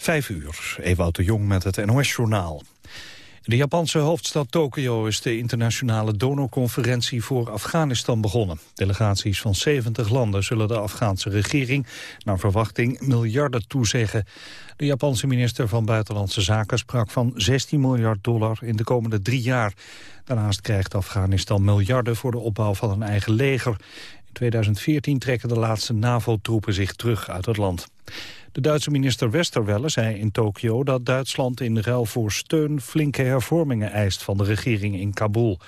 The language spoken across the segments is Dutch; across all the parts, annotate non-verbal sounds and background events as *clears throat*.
Vijf uur, Ewout de Jong met het NOS-journaal. In de Japanse hoofdstad Tokio is de internationale donorconferentie voor Afghanistan begonnen. Delegaties van 70 landen zullen de Afghaanse regering naar verwachting miljarden toezeggen. De Japanse minister van Buitenlandse Zaken sprak van 16 miljard dollar in de komende drie jaar. Daarnaast krijgt Afghanistan miljarden voor de opbouw van een eigen leger. In 2014 trekken de laatste NAVO-troepen zich terug uit het land. De Duitse minister Westerwelle zei in Tokio dat Duitsland in ruil voor steun flinke hervormingen eist van de regering in Kabul.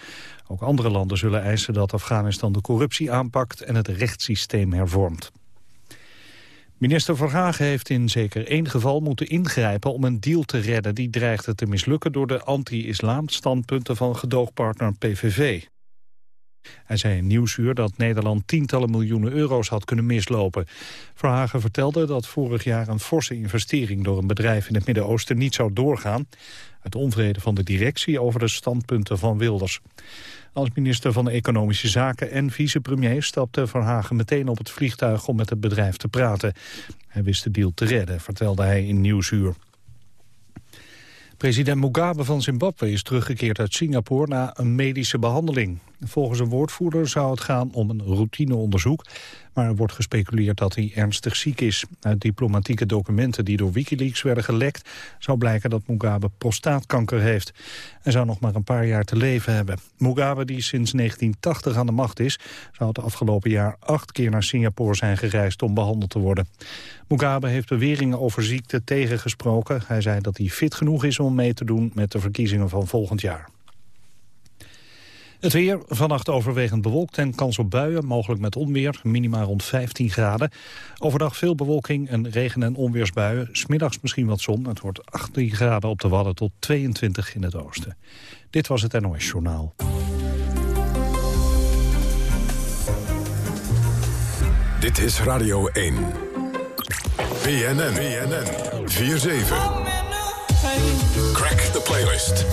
Ook andere landen zullen eisen dat Afghanistan de corruptie aanpakt en het rechtssysteem hervormt. Minister Verhagen heeft in zeker één geval moeten ingrijpen om een deal te redden. Die dreigde te mislukken door de anti-islam standpunten van gedoogpartner PVV. Hij zei in Nieuwsuur dat Nederland tientallen miljoenen euro's had kunnen mislopen. Verhagen vertelde dat vorig jaar een forse investering door een bedrijf in het Midden-Oosten niet zou doorgaan. Uit onvrede van de directie over de standpunten van Wilders. Als minister van Economische Zaken en vicepremier stapte Verhagen meteen op het vliegtuig om met het bedrijf te praten. Hij wist de deal te redden, vertelde hij in Nieuwsuur. President Mugabe van Zimbabwe is teruggekeerd uit Singapore na een medische behandeling. Volgens een woordvoerder zou het gaan om een routineonderzoek... maar er wordt gespeculeerd dat hij ernstig ziek is. Uit diplomatieke documenten die door Wikileaks werden gelekt... zou blijken dat Mugabe prostaatkanker heeft. Hij zou nog maar een paar jaar te leven hebben. Mugabe, die sinds 1980 aan de macht is... zou het afgelopen jaar acht keer naar Singapore zijn gereisd om behandeld te worden. Mugabe heeft beweringen over ziekte tegengesproken. Hij zei dat hij fit genoeg is om mee te doen met de verkiezingen van volgend jaar. Het weer, vannacht overwegend bewolkt en kans op buien, mogelijk met onweer, minima rond 15 graden. Overdag veel bewolking en regen- en onweersbuien. Smiddags misschien wat zon, het wordt 18 graden op de Wadden tot 22 in het oosten. Dit was het NOS Journaal. Dit is Radio 1. BNN, BNN, 4-7. Crack the playlist.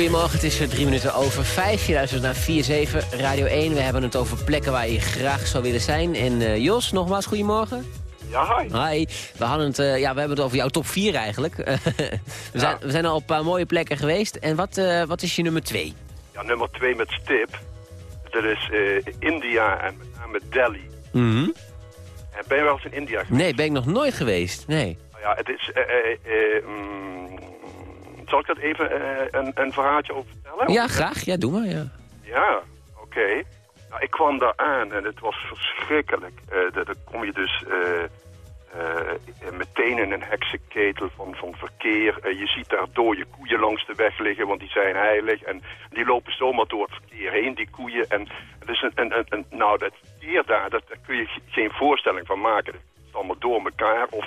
Goedemorgen, het is drie minuten over vijf. Je luistert naar 4-7, Radio 1. We hebben het over plekken waar je graag zou willen zijn. En uh, Jos, nogmaals, goedemorgen. Ja, hi. Hi. We, hadden het, uh, ja, we hebben het over jouw top 4 eigenlijk. *laughs* we, ja. zijn, we zijn al op een paar mooie plekken geweest. En wat, uh, wat is je nummer 2? Ja, nummer 2 met stip. Dat is India en met name Delhi. Mm -hmm. ben je wel eens in India geweest? Nee, ben ik nog nooit geweest. Nee. Nou ja, het is... Mm, zal ik dat even uh, een, een verhaaltje over vertellen? Ja, graag. Ja, doe maar. Ja, ja oké. Okay. Nou, ik kwam daar aan en het was verschrikkelijk. Uh, dan kom je dus uh, meteen in een heksenketel van, van verkeer. je ziet daar dode koeien langs de weg liggen, want die zijn heilig. En die lopen zomaar door het verkeer heen, die koeien. En het is een, een, een, nou, dat verkeer daar, dat, daar kun je geen voorstelling van maken. Het is allemaal door elkaar. Of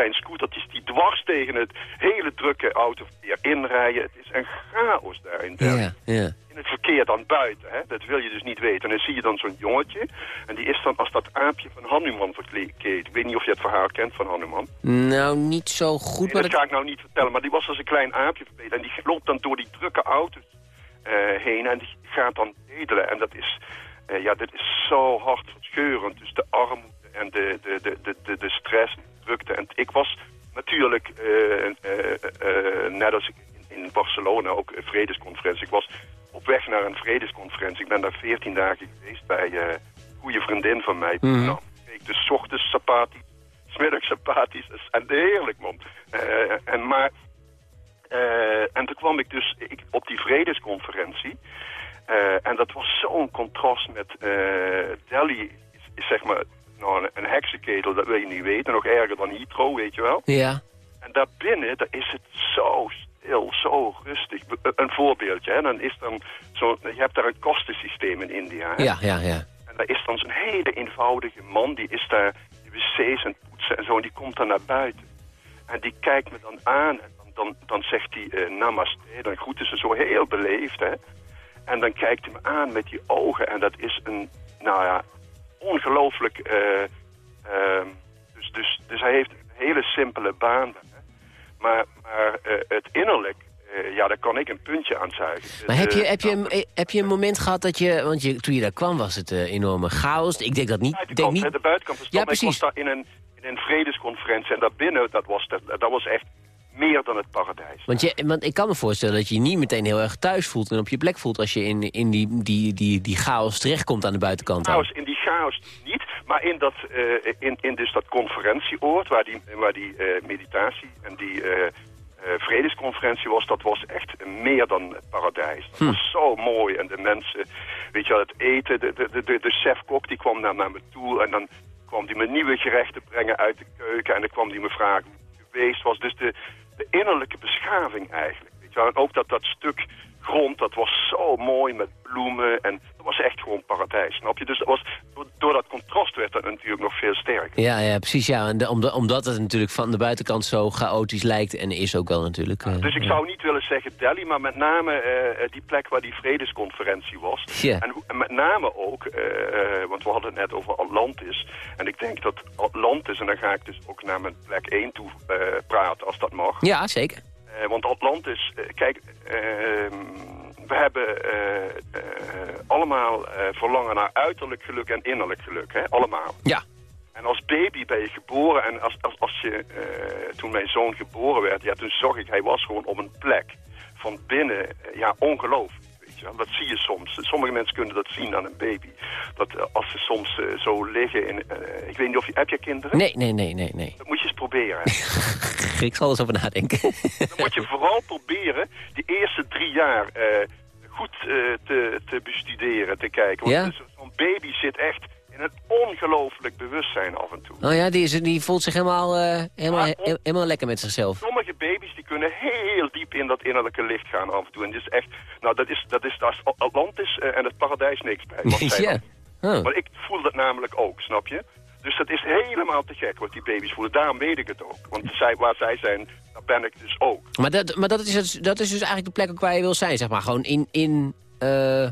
zijn scootertjes die dwars tegen het hele drukke autoverkeer inrijden. Het is een chaos daar in Ja, ja. In het verkeer dan buiten, hè? dat wil je dus niet weten. En dan zie je dan zo'n jongetje en die is dan als dat aapje van Hanuman verkleed. Ik weet niet of je het verhaal kent van Hanuman. Nou, niet zo goed. Nee, dat ga ik nou niet vertellen, maar die was als een klein aapje verkleed. En die loopt dan door die drukke auto's uh, heen en die gaat dan bedelen. En dat is, uh, ja, dit is zo hartverscheurend. Dus de armoede en de, de, de, de, de stress en ik was natuurlijk, uh, uh, net als in Barcelona, ook een vredesconferentie. Ik was op weg naar een vredesconferentie. Ik ben daar 14 dagen geweest bij een goede vriendin van mij. Mm. Nou, ik dus ochtends sympathisch, smiddags sympathisch en heerlijk man. en, maar, en toen kwam ik dus ik, op die vredesconferentie. en dat was zo'n contrast met Delhi, is, is zeg maar nou, een, een heksenketel, dat wil je niet weten. Nog erger dan Heathrow, weet je wel. Ja. En daarbinnen, daar is het zo stil, zo rustig. Een voorbeeldje, hè. Dan is dan zo, je hebt daar een kostensysteem in India. Hè? Ja, ja, ja. En daar is dan zo'n hele eenvoudige man, die is daar de wc's en poetsen en zo, en die komt dan naar buiten. En die kijkt me dan aan en dan, dan, dan zegt hij uh, namaste. Dan groeten ze zo heel beleefd. Hè? En dan kijkt hij me aan met die ogen. En dat is een, nou ja, ongelooflijk... Uh, dus, dus, dus hij heeft een hele simpele baan. Maar, maar uh, het innerlijk, uh, ja, daar kan ik een puntje aan zuigen. Maar heb je, heb, je, een, heb je een moment gehad dat je... Want je, toen je daar kwam was het uh, enorme chaos. Ik denk dat niet... De denk niet... de buitenkant. Ja, precies. Ik was daar in een, in een vredesconferentie en daarbinnen, dat was, dat, dat was echt meer dan het paradijs. Want, je, want ik kan me voorstellen dat je je niet meteen heel erg thuis voelt... en op je plek voelt als je in, in die, die, die, die chaos terechtkomt aan de buitenkant. Chaos, in die chaos niet, maar in dat, uh, in, in dus dat conferentieoord... waar die, waar die uh, meditatie en die... Uh, vredesconferentie was, dat was echt meer dan het paradijs. Dat Hm. was zo mooi. En de mensen, weet je wel, het eten, de, de, de, de chefkok die kwam naar, naar me toe... en dan kwam die me nieuwe gerechten brengen uit de keuken... en dan kwam die me vragen hoe het geweest was. Dus de, de innerlijke beschaving eigenlijk. Weet je wel. En ook dat, dat stuk grond, dat was zo mooi met bloemen. En dat was echt gewoon paradijs, snap je? Dus dat was, door, dat contrast werd dat natuurlijk nog veel sterker. Ja, ja precies. Ja. En de, omdat, omdat het natuurlijk van de buitenkant zo chaotisch lijkt en is ook wel natuurlijk. Uh, dus ik zou niet willen zeggen Delhi, maar met name uh, die plek waar die vredesconferentie was. Ja. En, en, met name ook, uh, want we hadden het net over Atlantis. En ik denk dat Atlantis, en dan ga ik dus ook naar mijn plek 1 toe praten als dat mag. Ja, zeker. Uh, want Atlantis, uh, kijk, uh, we hebben allemaal verlangen naar uiterlijk geluk en innerlijk geluk, hè? allemaal. Ja. En als baby ben je geboren en als, als, als je, toen mijn zoon geboren werd, ja, toen zag ik, hij was gewoon op een plek van binnen, ja, Dat zie je soms. Sommige mensen kunnen dat zien aan een baby. Dat uh, als ze soms uh, zo liggen in... Uh, ik weet niet of je... Heb je kinderen? Nee, nee, nee, nee. nee. Dat moet je eens proberen. *laughs* ik zal eens over nadenken. Dan moet je vooral proberen die eerste drie jaar goed te, te bestuderen, te kijken. Want ja? zo'n baby zit echt in een ongelooflijk bewustzijn af en toe. Oh ja, die, is, die voelt zich helemaal, helemaal, he, on... helemaal lekker met zichzelf. Sommige baby's die kunnen heel diep in dat innerlijke licht gaan af en toe. En dat is echt, nou dat is, dat is, dat is Atlantis en het paradijs niks bij. ja. Oh. Maar ik voel dat namelijk ook, snap je? Dus dat is helemaal te gek wat die baby's voelen. Daarom weet ik het ook. Want zij, waar zij zijn, daar ben ik dus ook. Maar dat, maar dat, is, dat is dus eigenlijk de plek ook waar je wil zijn, zeg maar. Gewoon in... in uh...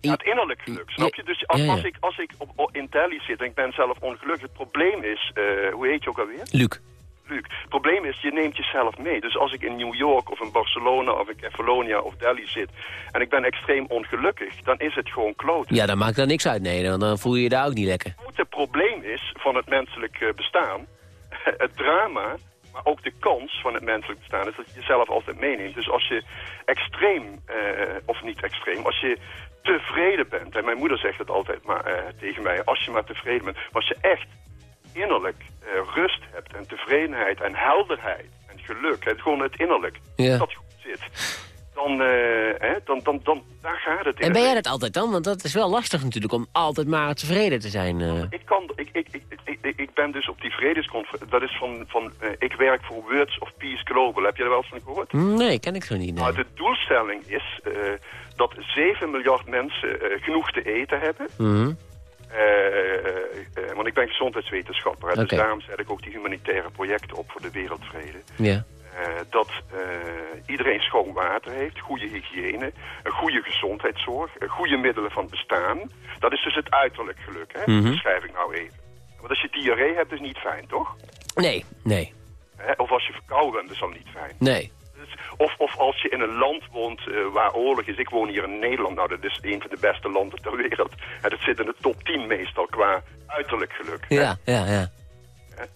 Ja, het innerlijk geluk, snap je? Dus als, ja, ja. als ik, als ik op, op, in Delhi zit en ik ben zelf ongelukkig... het probleem is, uh, hoe heet je ook alweer? Luc. Luc. Het probleem is, je neemt jezelf mee. Dus als ik in New York of in Barcelona of in Kefalonia of Delhi zit... en ik ben extreem ongelukkig, dan is het gewoon kloten. Ja, dan maakt er niks uit. Nee, dan, dan voel je je daar ook niet lekker. Het grote probleem is van het menselijk bestaan... *laughs* het drama, maar ook de kans van het menselijk bestaan... is dat je jezelf altijd meeneemt. Dus als je extreem, uh, of niet extreem, als je tevreden bent... en mijn moeder zegt het altijd maar, uh, tegen mij... als je maar tevreden bent, maar als je echt innerlijk uh, rust hebt en tevredenheid en helderheid en geluk, het, gewoon het innerlijk, ja. dat goed zit, dan, hè, dan, dan, dan, daar gaat het in. En ben jij dat altijd dan? Want dat is wel lastig natuurlijk om altijd maar tevreden te zijn. Ik, kan, ik, ik, ik, ik, ik ben dus op die vredesconferentie, dat is van, van uh, ik werk voor Words of Peace Global, heb je er wel eens van gehoord? Nee, ken ik zo niet. Nee. Nou, de doelstelling is dat 7 miljard mensen genoeg te eten hebben. Mm -hmm. Uh, uh, want ik ben gezondheidswetenschapper. Okay. Dus daarom zet ik ook die humanitaire projecten op voor de wereldvrede. Ja. Dat iedereen schoon water heeft, goede hygiëne, een goede gezondheidszorg, goede middelen van bestaan. Dat is dus het uiterlijk geluk, hè? Mm -hmm. Dat schrijf ik nou even. Want als je diarree hebt, is niet fijn, toch? Nee, nee. Of als je verkouden bent, is dat niet fijn. Nee. Of, of als je in een land woont uh, waar oorlog is. Ik woon hier in Nederland. Nou, dat is een van de beste landen ter wereld. En dat zit in de top 10 meestal qua uiterlijk geluk. Ja, hè? ja, ja.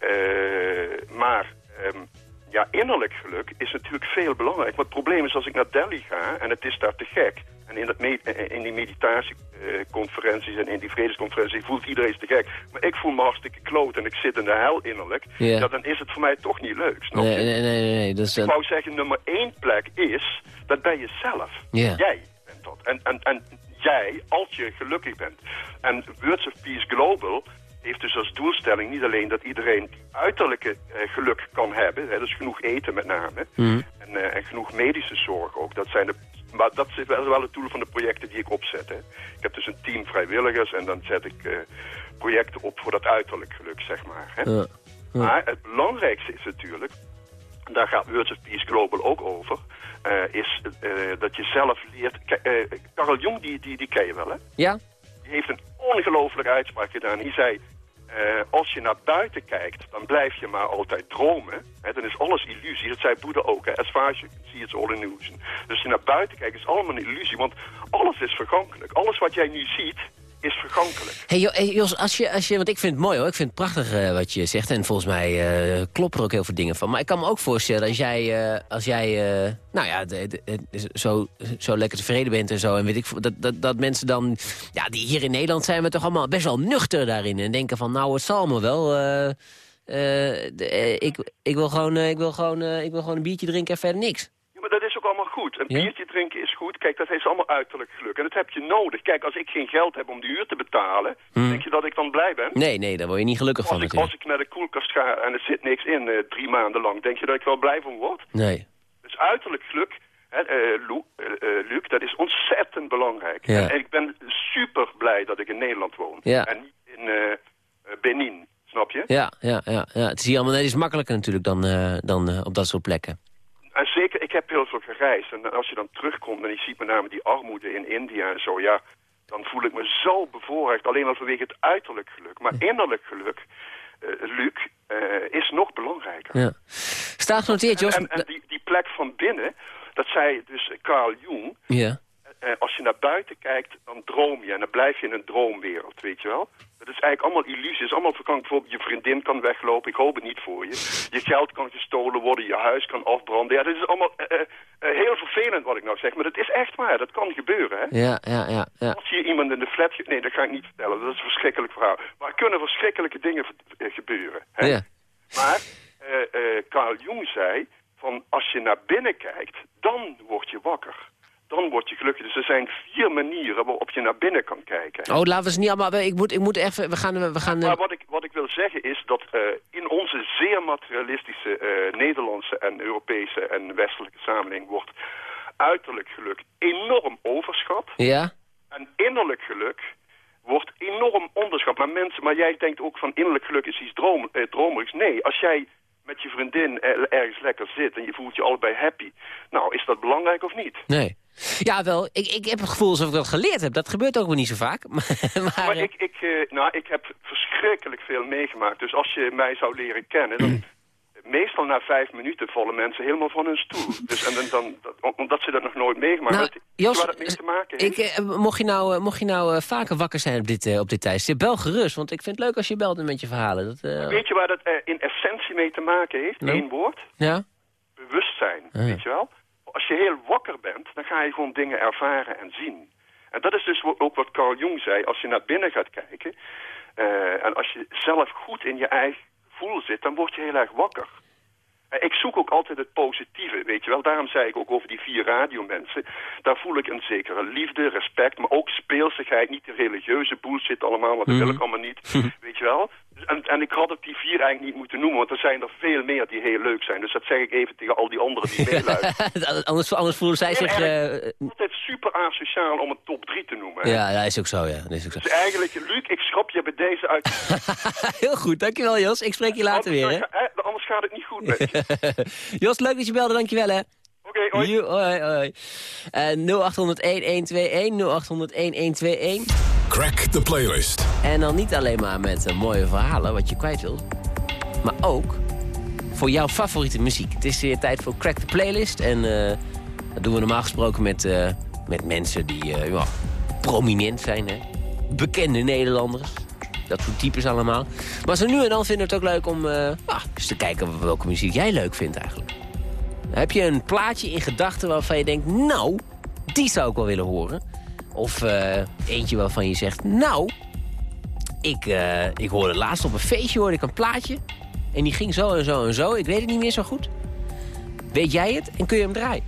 Uh, maar um, ja, innerlijk geluk is natuurlijk veel belangrijk. Maar het probleem is als ik naar Delhi ga en het is daar te gek. En in, dat in die meditatieconferenties en in die vredesconferenties voelt iedereen te gek. Maar ik voel me hartstikke kloot en ik zit in de hel innerlijk. Ja. ja dan is het voor mij toch niet leuk, snap nee, je? Nee, nee, nee. nee. Dus, ik wou zeggen, nummer één plek is, dat ben je zelf. Jij bent dat. En, en, en jij, als je gelukkig bent. En Words of Peace Global heeft dus als doelstelling niet alleen dat iedereen uiterlijke uh, geluk kan hebben. Hè, dus genoeg eten met name. Mm -hmm. en, uh, en genoeg medische zorg ook. Dat zijn de maar dat is wel, wel het doel van de projecten die ik opzet. Hè. Ik heb dus een team vrijwilligers en dan zet ik uh, projecten op voor dat uiterlijk geluk, zeg maar. Hè. Ja. Ja. Maar het belangrijkste is natuurlijk daar gaat Words of Peace Global ook over, eh, is eh, dat je zelf leert... Eh, Carl Jung, die, die, die ken je wel, hè? Ja? Die heeft een ongelooflijke uitspraak gedaan. Die zei, eh, als je naar buiten kijkt, dan blijf je maar altijd dromen. Hè? Dan is alles illusie. Dat zei Boeddha ook. Hè? As far as you can see, it's all illusion. Dus als je naar buiten kijkt, is allemaal een illusie. Want alles is vergankelijk. Alles wat jij nu ziet, is vergankelijk. Hey, Jo- hey, Jos, als je, als je, want ik vind het mooi hoor. Ik vind het prachtig eh, wat je zegt. En volgens mij eh, kloppen er ook heel veel dingen van. Maar ik kan me ook voorstellen als jij, eh, als jij nou ja, zo, zo lekker tevreden bent en zo. En weet ik, dat, dat, dat mensen dan, ja, die hier in Nederland zijn we toch allemaal best wel nuchter daarin. En denken van, nou, het zal me wel. ik, ik, wil gewoon, ik, wil gewoon, ik wil gewoon een biertje drinken en verder niks. Ja, maar dat is ook allemaal goed. Een Ja? biertje drinken is goed. Kijk, dat is allemaal uiterlijk geluk. En dat heb je nodig. Kijk, als ik geen geld heb om de huur te betalen... denk je dat ik dan blij ben? Nee, nee, daar word je niet gelukkig van Als ik, natuurlijk. als ik naar de koelkast ga en er zit niks in eh, drie maanden lang... denk je dat ik wel blij van word? Nee. Dus uiterlijk geluk, hè, eh, Luc, dat is ontzettend belangrijk. Ja. En ik ben super blij dat ik in Nederland woon. Ja. En niet in Benin, snap je? Ja, ja, ja, ja. Het is hier allemaal net iets makkelijker natuurlijk dan, dan op dat soort plekken. Zeker, ik heb heel veel gereisd. En als je dan terugkomt en je ziet met name die armoede in India en zo, ja, dan voel ik me zo bevoorrecht. Alleen al vanwege het uiterlijk geluk. Maar innerlijk geluk, eh, Luc, eh, is nog belangrijker. Ja. Staat genoteerd, Jos. En, en die, die plek van binnen, dat zei dus Carl Jung. Ja. Eh, als je naar buiten kijkt, dan droom je. En dan blijf je in een droomwereld, weet je wel. Het is eigenlijk allemaal illusies. Allemaal verkankt. Bijvoorbeeld je vriendin kan weglopen. Ik hoop het niet voor je. Je geld kan gestolen worden. Je huis kan afbranden. Ja, dit is allemaal eh, eh, heel vervelend wat ik nou zeg. Maar het is echt waar. Dat kan gebeuren, hè. Ja, ja, ja, ja. Als je iemand in de flat... Nee, dat ga ik niet vertellen. Dat is een verschrikkelijk verhaal. Maar er kunnen verschrikkelijke dingen gebeuren. Hè? Ja. Maar eh, eh, Carl Jung zei... Van als je naar binnen kijkt, dan word je wakker. Dan word je gelukkig. Dus er zijn vier manieren waarop je naar binnen kan kijken. Oh, laten we ze niet allemaal... Ik moet, ik moet even... We gaan... We gaan eh, Maar wat ik, wat ik wil zeggen is dat eh, in onze zeer materialistische eh, Nederlandse en Europese en westelijke samenleving wordt uiterlijk geluk enorm overschat. ja? En innerlijk geluk wordt enorm onderschat. Maar, mensen, maar jij denkt ook van innerlijk geluk is iets droom, eh, dromerigs. Nee, als jij met je vriendin er- ergens lekker zit en je voelt je allebei happy. Nou, is dat belangrijk of niet? Nee. Ja, wel. Ik, ik heb het gevoel alsof ik dat geleerd heb. Dat gebeurt ook wel niet zo vaak. *laughs* Maar, maar, eh, ik, ik, eh, nou, ik heb verschrikkelijk veel meegemaakt. Dus als je mij zou leren kennen, dan... *clears throat* Meestal na vijf minuten vallen mensen helemaal van hun stoel. *laughs* Dus, en dan, dan, dat- omdat ze dat nog nooit meegemaakt Nou, hebben. Jos, waar dat mee te maken ik, heeft. eh, mocht je nou, eh, mocht je nou eh, vaker wakker zijn op dit, eh, op dit tijdstip, bel gerust. Want ik vind het leuk als je belt met je verhalen. Dat, eh, Weet je waar dat eh, in essentie mee te maken heeft? Nou? Eén woord. ja? bewustzijn, Ja. weet je wel? Als je heel wakker bent, dan ga je gewoon dingen ervaren en zien. En dat is dus ook wat Carl Jung zei. Als je naar binnen gaat kijken... eh, en als je zelf goed in je eigen gevoel zit... dan word je heel erg wakker. Eh, Ik zoek ook altijd het positieve, weet je wel. Daarom zei ik ook over die vier radiomensen. Daar voel ik een zekere liefde, respect, maar ook speelsigheid. Niet de religieuze bullshit allemaal, want dat wil ik allemaal niet. Weet je wel? Dus- En, en ik had ook die vier eigenlijk niet moeten noemen, want er zijn er veel meer die heel leuk zijn. Dus dat zeg ik even tegen al die anderen die *laughs* meeluisteren. *laughs* anders, anders voelen zij zich... Heel eh, erg. altijd super asociaal om een top 3 te noemen. hè. ja, dat is ook zo, ja. Dat is ook zo. Dus eigenlijk, Luc, ik schrap je bij deze uit. *laughs* Heel goed, dankjewel Jos. Ik spreek je later weer, hè. Anders gaat het niet goed met je. *laughs* Jos, leuk dat je belde, dankjewel, hè. Oké, hoi. Joe, hoi, hoi. Eh 0800-1121, 0800-1121. Crack the playlist. En dan niet alleen maar met eh, mooie verhalen, wat je kwijt wilt. Maar ook voor jouw favoriete muziek. Het is weer tijd voor Crack the Playlist. En eh, dat doen we normaal gesproken met, eh, met mensen die eh, ja, prominent zijn. Hè? Bekende Nederlanders. Dat soort types allemaal. Maar zo nu en dan vinden we het ook leuk om ja, eens te kijken welke muziek jij leuk vindt eigenlijk. Heb je een plaatje in gedachten waarvan je denkt... nou, die zou ik wel willen horen. Of eh, eentje waarvan je zegt... nou, ik, eh, ik hoorde laatst op een feestje hoorde ik een plaatje. En die ging zo en zo en zo. Ik weet het niet meer zo goed. Weet jij het en kun je hem draaien?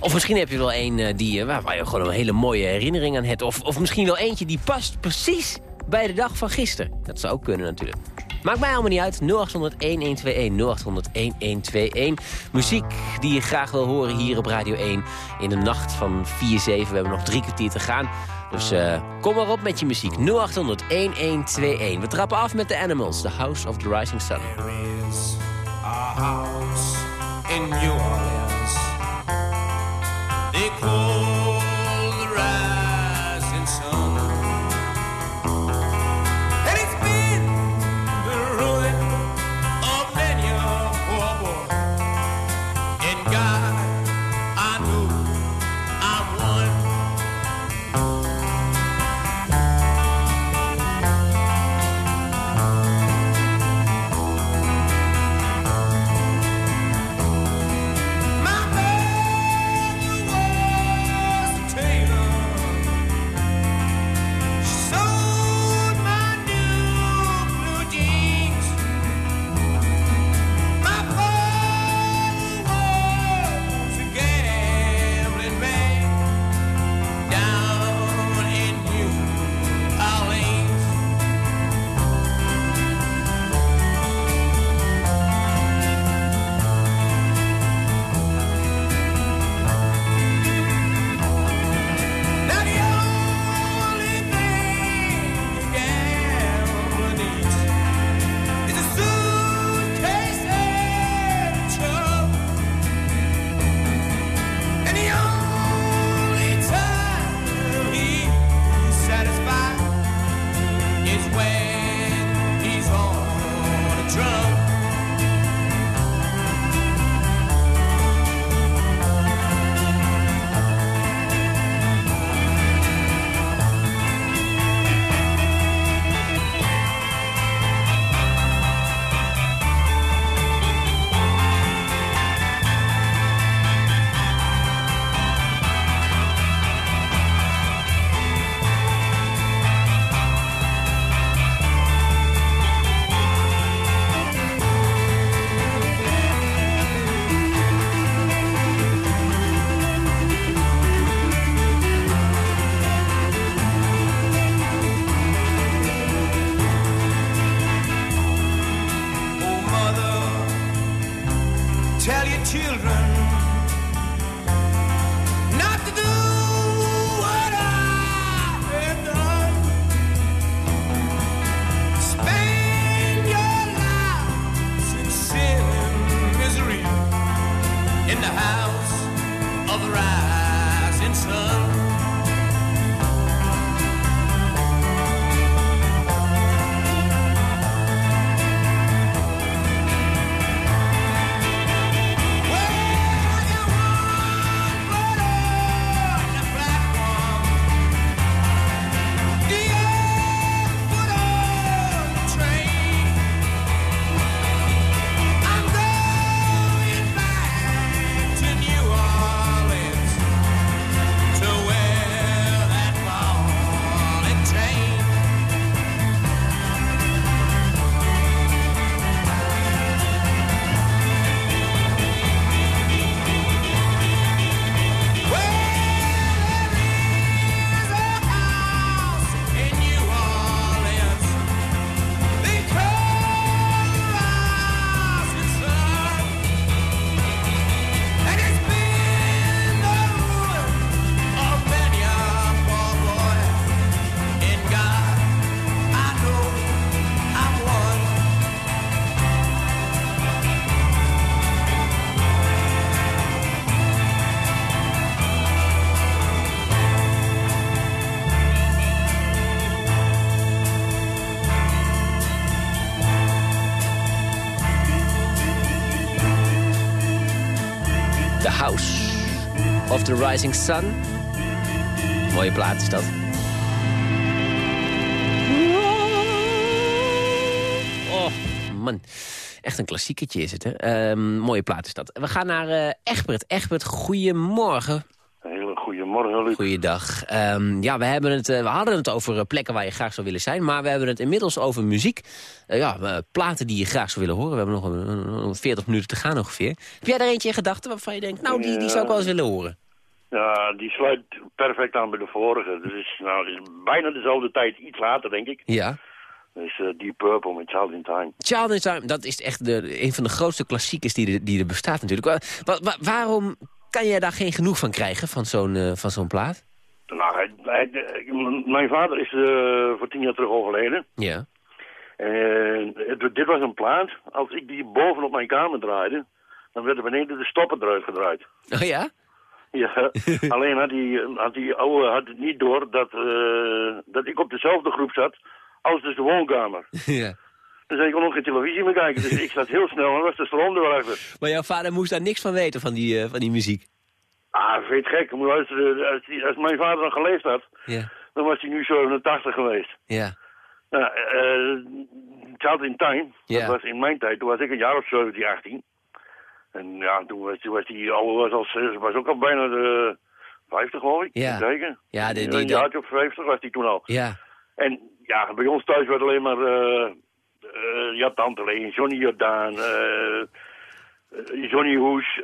Of misschien heb je wel een die, waar, waar je gewoon een hele mooie herinnering aan hebt. Of, of misschien wel eentje die past precies bij de dag van gisteren. Dat zou ook kunnen natuurlijk. Maakt mij allemaal niet uit. 0800-1121, 0800-1121. Muziek die je graag wil horen hier op Radio 1 in de nacht van 4-7. We hebben nog drie kwartier te gaan. Dus eh, kom maar op met je muziek. 0800-1121. We trappen af met The Animals, The House of the Rising Sun. A house The Rising Sun. Mooie plaat is dat. Oh, man. Echt een klassieketje is het, hè? Ehm, mooie plaat is dat. We gaan naar uh, Egbert. Egbert, goedemorgen. Hele goedemorgen, Luc. Goeiedag. Um, ja, we, hebben het, uh, we hadden het over uh, plekken waar je graag zou willen zijn. Maar we hebben het inmiddels over muziek. ja, platen die je graag zou willen horen. We hebben nog een, een, 40 minuten te gaan ongeveer. Heb jij daar eentje in gedachten waarvan je denkt... nou, die, die zou ik wel eens willen horen? Ja, die sluit perfect aan bij de vorige. Dus is, nou, is bijna dezelfde tijd, iets later denk ik. Ja. Dus uh, Deep Purple met Child in Time. Child in Time, dat is echt de, een van de grootste klassiekers die er, die er bestaat natuurlijk. waarom kan je daar geen genoeg van krijgen, van zo'n uh, van zo'n plaat? Nou, hij, hij, mijn vader is uh, voor tien jaar terug overleden. Ja. En dit was een plaat. Als ik die boven op mijn kamer draaide dan werden beneden de stoppen eruit gedraaid. Oh ja? *laughs* Ja, *laughs* alleen had die, had die oude had het niet door dat, eh, dat ik op dezelfde groep zat als dus de woonkamer. *laughs* ja. Dus ik kon nog geen televisie meer kijken, dus ik zat heel snel en was de stroom er wel achter. Maar jouw vader moest daar niks van weten, van die, eh, van die muziek. Ah, vind je het gek? Moet luisteren, als, die- als mijn vader nog geleefd had, Ja. dan was hij nu 87 geweest. Ja. Nou, eh Child in Time, Ja. dat was in mijn tijd, toen was ik een jaar of 17, 18. En ja, toen was, toen was die oude was, al, ze was ook al bijna de 50 geloof ik. Ja. Zeker. Ja, die- Een jaartje of 50 was die toen al. Ja. En ja, bij ons thuis werd alleen maar, eh, ja, Tante Leen, Johnny Jordaan, eh, Johnny Hoes,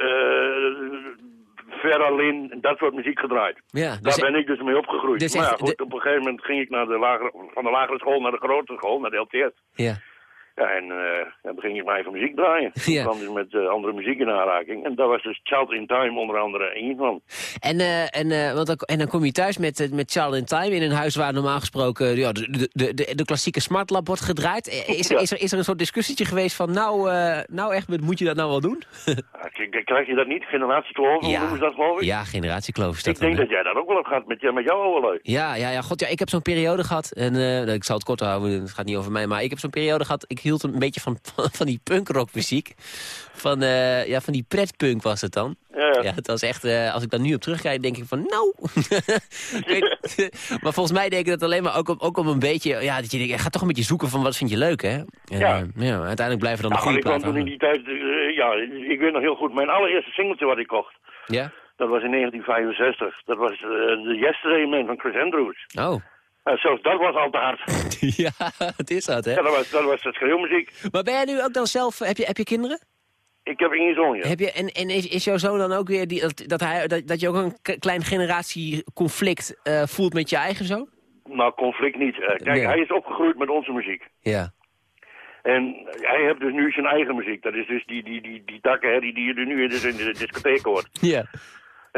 Vera Lynn, en dat soort muziek gedraaid. Ja, dus- Daar ben ik dus mee opgegroeid. dus maar ja, goed, de- op een gegeven moment ging ik naar de lagere, van de lagere school naar de grote school, naar de LTS. Ja. Ja, en eh dan ging ik mijn eigen muziek draaien. Ja. Kwam dus met eh, andere muziek in aanraking. En daar was dus Child in Time onder andere één van. En, eh, en, want dan, en dan kom je thuis met, met Child in Time in een huis waar normaal gesproken ja, de, de, de, de, klassieke smartlab wordt gedraaid. Is er, Ja. is, er, is er een soort discussietje geweest van nou, nou echt, moet je dat nou wel doen? *laughs* Ja, k- Krijg je dat niet? Generatiekloof, hoe noemen ze dat geloof ik? ja generatiekloof is dat ik dan, denk dat jij dat ook wel hebt gehad met, ja, met jouw oude lui. Ja, ja, ja, god, ja, ik heb zo'n periode gehad. En ik zal het kort houden, het gaat niet over mij. Maar ik heb zo'n periode gehad, ik hield een beetje van, van die punkrockmuziek. Van, eh, ja, van die pretpunk was het dan. Ja, ja. Ja, het was echt, eh, als ik daar nu op terugkijk, denk ik van, nou. *laughs* Ik maar volgens mij denk ik dat alleen maar ook om, ook om een beetje, ja, dat je denkt, ga toch een beetje zoeken van wat vind je leuk, hè? En, Ja. eh, ja, uiteindelijk blijven dan de goede ik kwam platen toen in die tijd, ja, ik weet nog heel goed, mijn allereerste singeltje wat ik kocht, Ja? dat was in 1965. Dat was The Yesterday Man van Chris Andrews. Oh. En zelfs dat was al te hard. *laughs* ja, het is dat, hè? Ja, dat was, dat was de schreeuwmuziek. Maar ben jij nu ook dan zelf, heb je, heb je kinderen? Ik heb één zoon, ja. Heb je, en en is, is jouw zoon dan ook weer, die, dat, dat, hij, dat, dat je ook een klein generatieconflict eh voelt met je eigen zoon? Nou, conflict niet. Eh, kijk, Nee. hij is opgegroeid met onze muziek. Ja. En hij heeft dus nu zijn eigen muziek. Dat is dus die, die, die, die takkenherrie die je er nu dus in de discotheek hoort. Ja.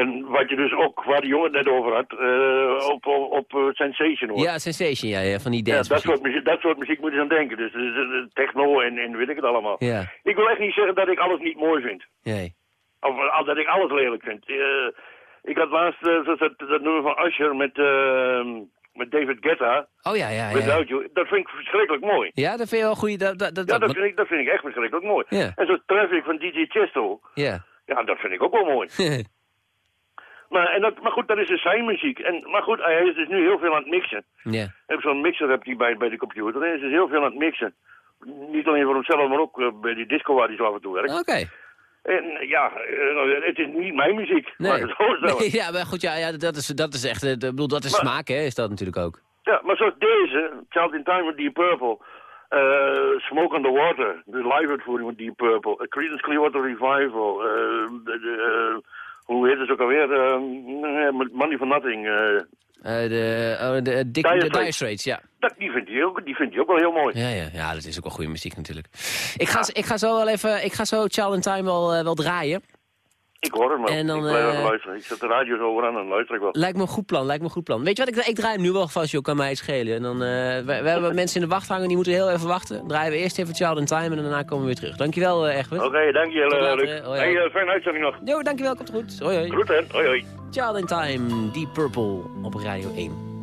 En wat je dus ook, waar die jongen het net over had, eh, op, op, op eh, Sensation hoort. Ja, Sensation, ja, ja van die Ja, dance dat, soort muziek, dat soort muziek moet je aan denken. Dus eh, techno en, en weet ik het allemaal. Ja, Ik wil echt niet zeggen dat ik alles niet mooi vind. nee. Of dat ik alles lelijk vind. Ik had laatst dat, dat, dat nummer van Usher met, eh, met David Guetta, Oh ja, ja, ja. Without You. Dat vind ik verschrikkelijk mooi. Ja, dat vind je wel goed. Dat, dat, dat, Ja, dat vind ik, dat vind ik echt verschrikkelijk mooi. Ja. En zo Traffic van DJ Chesto, ja. ja, dat vind ik ook wel mooi. *laughs* Maar, en dat, maar goed, dat is dus zijn muziek. En, maar goed, hij is dus nu heel veel aan het mixen. ja. heb zo'n mixer heb die bij, bij de computer. Hij is dus heel veel aan het mixen. Niet alleen voor hemzelf, maar ook eh, bij die disco waar hij zo af en toe werkt. Oké. En eh, ja, eh, het is niet mijn muziek. Nee. *laughs* ja, maar goed, ja, ja dat, is, dat is echt, eh, ik bedoel, dat is Maar- smaak, hè, is dat natuurlijk ook. Ja, maar zoals deze, Child in Time met Deep Purple, eh, Smoke on the Water, de live uitvoering van Deep Purple, uh, Creedence Clearwater Revival, eh, eh, hoe heet het ook alweer, uh, Money for Nothing, eh, Eh, de, oh, de, Dick, Dire de Straits. Dire Straits, ja. dat, die vindt hij ook, die vindt hij ook wel heel mooi. Ja, ja. ja, dat is ook wel goede muziek natuurlijk. Ik ga, ik ga zo wel even, ik ga zo Child in Time wel, eh, wel draaien. Ik hoor hem wel, En dan, ik eh, luisteren. Ik zet de radio zo over aan en luister ik wel. Lijkt me een goed plan, lijkt me een goed plan. Weet je wat, ik, ik draai hem nu wel vast, joh, kan mij schelen. En dan, eh, we, we hebben mensen in de wacht hangen, die moeten heel even wachten. Draaien we eerst even Child in Time en daarna komen we weer terug. Dankjewel, uh, Egbert. Oké, dank je, Tot uh, later, Luc. Hoi, Hey, eh, fijne uitzending nog. Jo, dankjewel, komt goed. Hoi, hoi. Groeten, hoi, hoi. Child in Time, Deep Purple op Radio 1.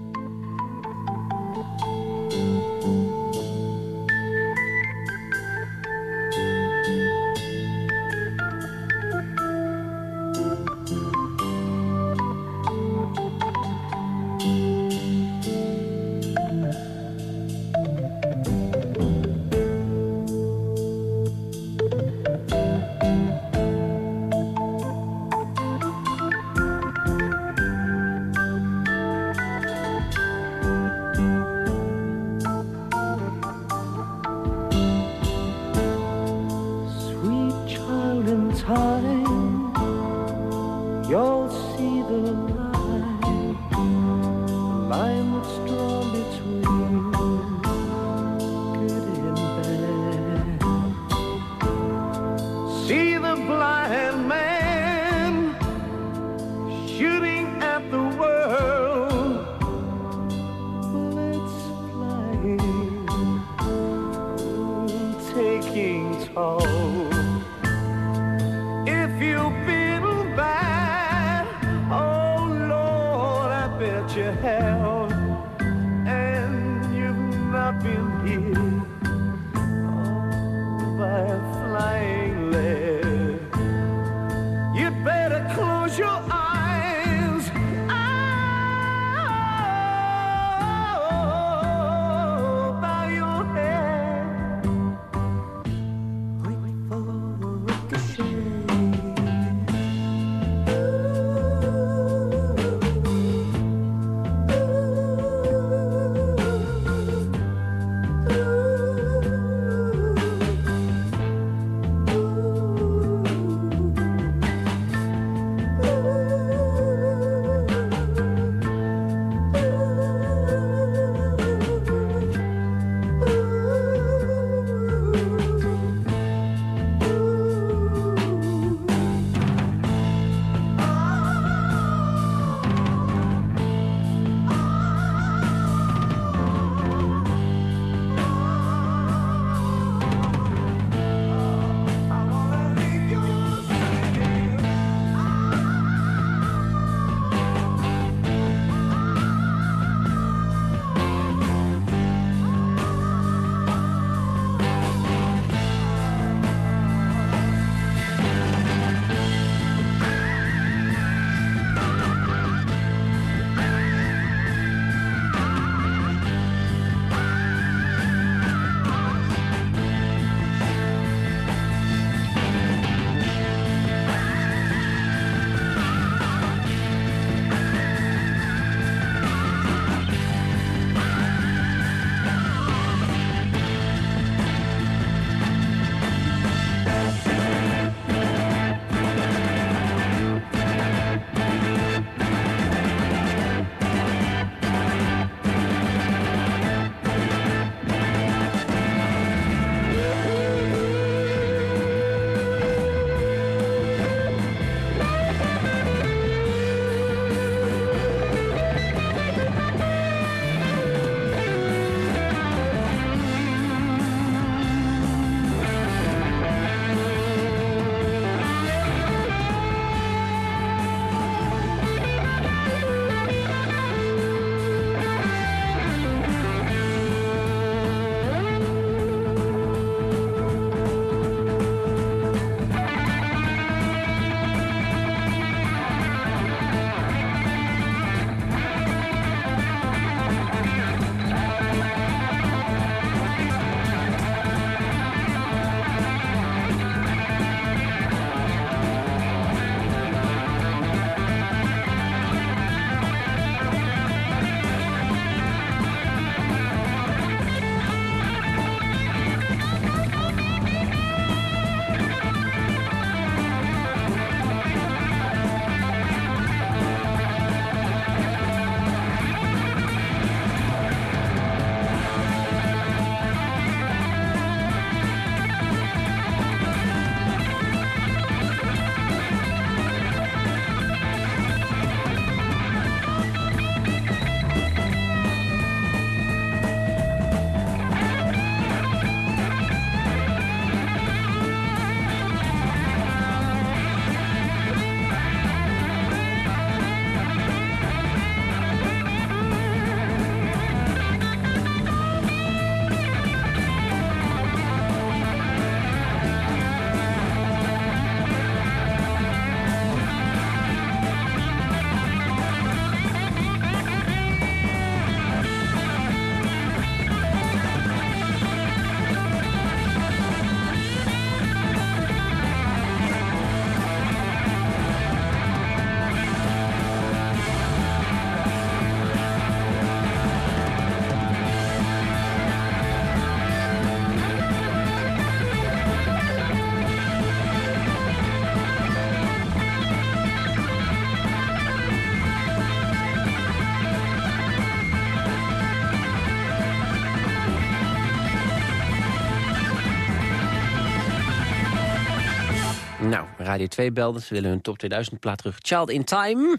Radio 2 belde. Ze willen hun top 2000 plaat terug. Child in Time.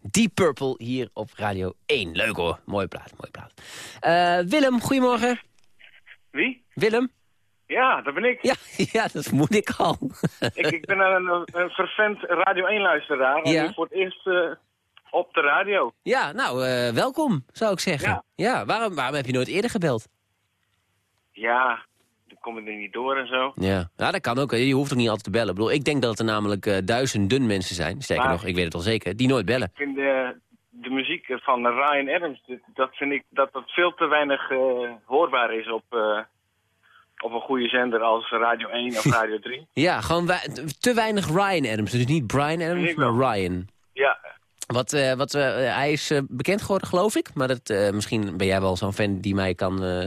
Deep Purple hier op Radio 1. Leuk hoor. Mooie plaat, mooie plaat. Eh, Willem, goedemorgen. Wie? Willem? Ja, dat ben ik. Ja, *laughs* ja dat moet ik al. *laughs* ik, ik ben een, een, vervent Radio 1-luisteraar. En Ja. nu voor het eerst eh, op de radio. ja, nou, eh, welkom, zou ik zeggen. Ja. Ja, waarom, waarom heb je nooit eerder gebeld? Ja, kom ik er niet door en zo. Ja, ja dat kan ook. hè. Je hoeft ook niet altijd te bellen. Ik, bedoel, ik denk dat er namelijk eh, duizenden mensen zijn, sterker Maar- nog, ik weet het al zeker, die nooit bellen. Ik vind de, de muziek van Ryan Adams, dat vind ik dat dat veel te weinig eh, hoorbaar is op, eh, op een goede zender als Radio 1 of *laughs* Radio 3. Ja, gewoon te weinig Ryan Adams. Dus niet Brian Adams, maar Ryan. Ja, Wat, eh, wat, eh, hij is eh, bekend geworden, geloof ik. Maar dat, eh, misschien ben jij wel zo'n fan die mij, kan, eh,